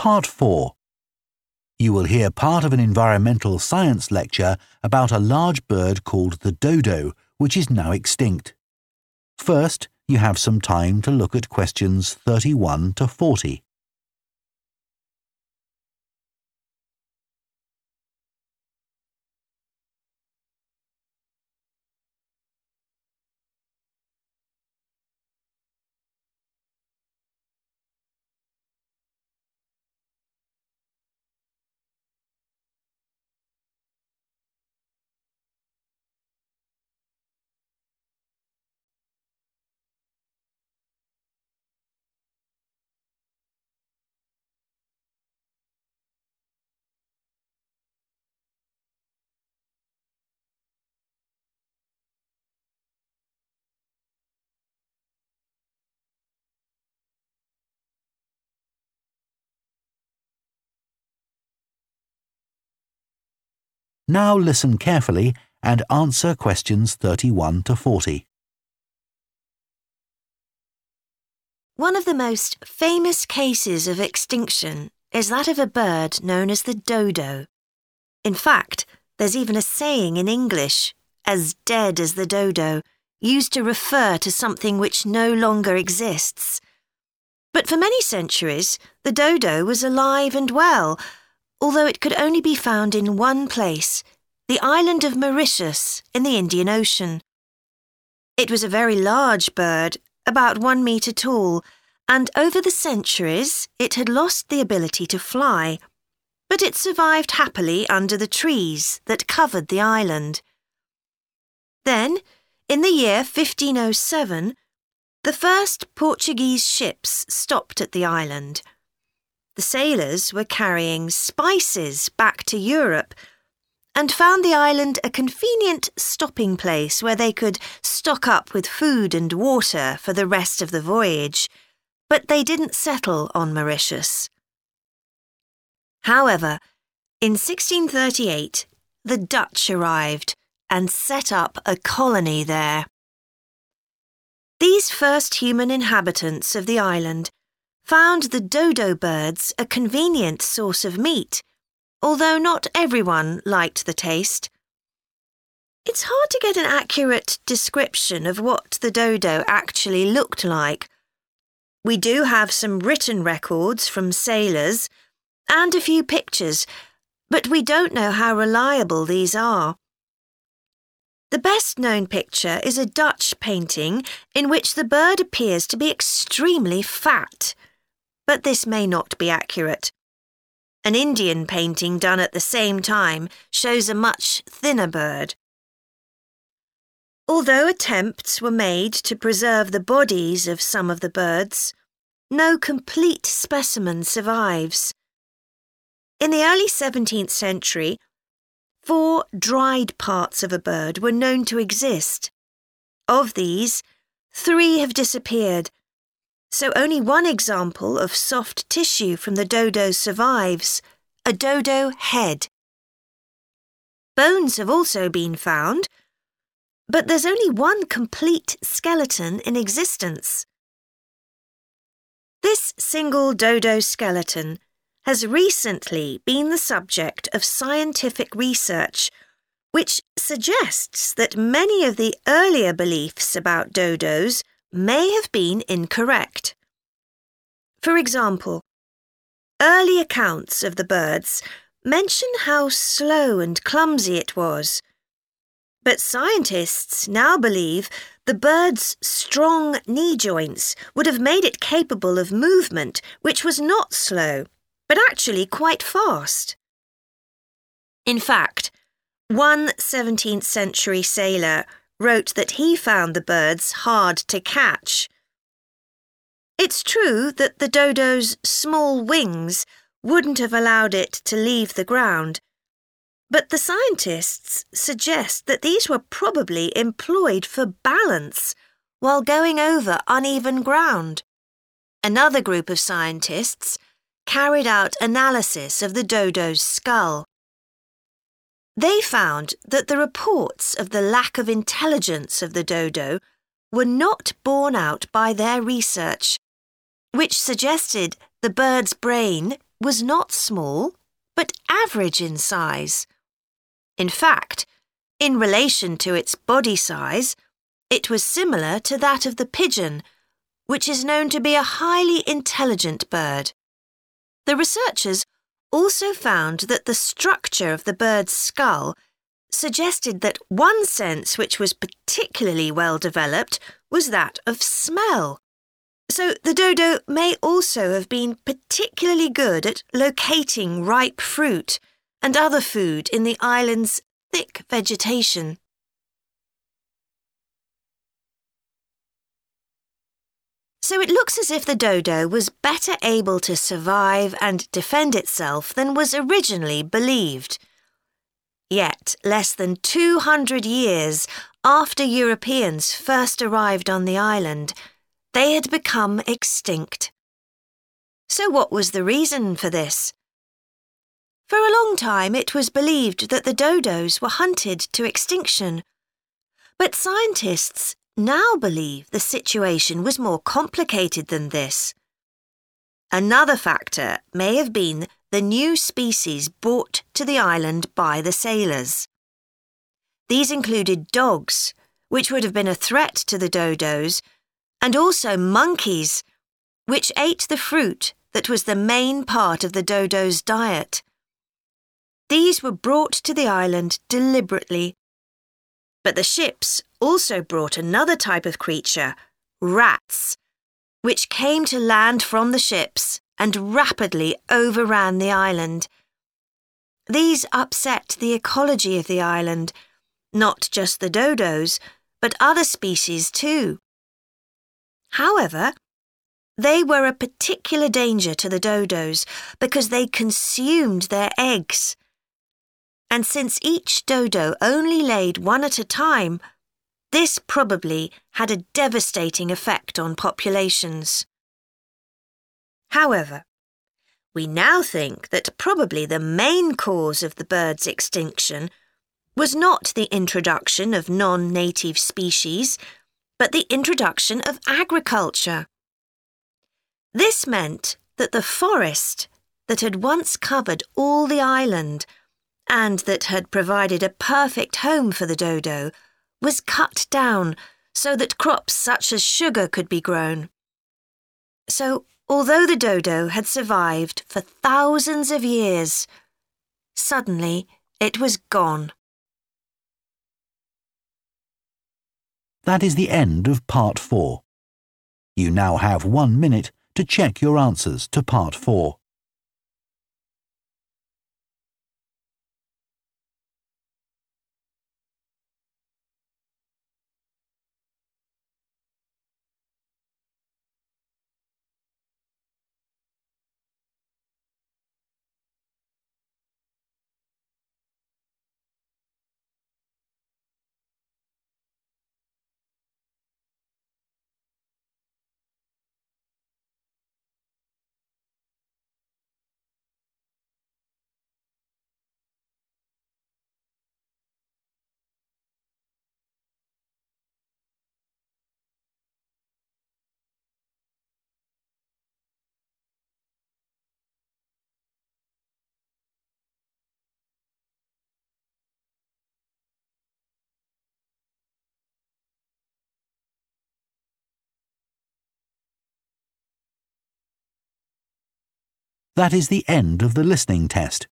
Part 4. You will hear part of an environmental science lecture about a large bird called the dodo, which is now extinct. First, you have some time to look at questions 31 to 40. Now listen carefully and answer questions 31 to 40. One of the most famous cases of extinction is that of a bird known as the dodo. In fact, there's even a saying in English, as dead as the dodo, used to refer to something which no longer exists. But for many centuries, the dodo was alive and well although it could only be found in one place, the island of Mauritius in the Indian Ocean. It was a very large bird, about one metre tall, and over the centuries it had lost the ability to fly, but it survived happily under the trees that covered the island. Then, in the year 1507, the first Portuguese ships stopped at the island. The sailors were carrying spices back to Europe and found the island a convenient stopping place where they could stock up with food and water for the rest of the voyage, but they didn't settle on Mauritius. However, in 1638, the Dutch arrived and set up a colony there. These first human inhabitants of the island found the dodo birds a convenient source of meat, although not everyone liked the taste. It's hard to get an accurate description of what the dodo actually looked like. We do have some written records from sailors and a few pictures, but we don't know how reliable these are. The best known picture is a Dutch painting in which the bird appears to be extremely fat but this may not be accurate. An Indian painting done at the same time shows a much thinner bird. Although attempts were made to preserve the bodies of some of the birds, no complete specimen survives. In the early 17th century, four dried parts of a bird were known to exist. Of these, three have disappeared so only one example of soft tissue from the dodo survives a dodo head. Bones have also been found, but there's only one complete skeleton in existence. This single dodo skeleton has recently been the subject of scientific research, which suggests that many of the earlier beliefs about dodos may have been incorrect. For example, early accounts of the birds mention how slow and clumsy it was. But scientists now believe the bird's strong knee joints would have made it capable of movement which was not slow, but actually quite fast. In fact, one 17th century sailor wrote that he found the birds hard to catch. It's true that the dodo's small wings wouldn't have allowed it to leave the ground, but the scientists suggest that these were probably employed for balance while going over uneven ground. Another group of scientists carried out analysis of the dodo's skull. They found that the reports of the lack of intelligence of the dodo were not borne out by their research, which suggested the bird's brain was not small, but average in size. In fact, in relation to its body size, it was similar to that of the pigeon, which is known to be a highly intelligent bird. The researchers also found that the structure of the bird's skull suggested that one sense which was particularly well developed was that of smell. So the dodo may also have been particularly good at locating ripe fruit and other food in the island's thick vegetation. So it looks as if the dodo was better able to survive and defend itself than was originally believed. Yet, less than 200 years after Europeans first arrived on the island, they had become extinct. So, what was the reason for this? For a long time, it was believed that the dodos were hunted to extinction. But scientists now believe the situation was more complicated than this. Another factor may have been the new species brought to the island by the sailors. These included dogs, which would have been a threat to the dodos, and also monkeys, which ate the fruit that was the main part of the dodo's diet. These were brought to the island deliberately. But the ships also brought another type of creature, rats, which came to land from the ships and rapidly overran the island. These upset the ecology of the island, not just the dodos, but other species too. However, they were a particular danger to the dodos because they consumed their eggs. And since each dodo only laid one at a time, this probably had a devastating effect on populations. However, we now think that probably the main cause of the bird's extinction was not the introduction of non native species, but the introduction of agriculture. This meant that the forest that had once covered all the island and that had provided a perfect home for the dodo was cut down so that crops such as sugar could be grown. So, although the dodo had survived for thousands of years, suddenly it was gone. That is the end of part four. You now have one minute to check your answers to part four. That is the end of the listening test.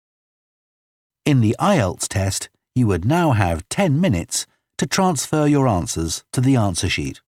In the IELTS test, you would now have 10 minutes to transfer your answers to the answer sheet.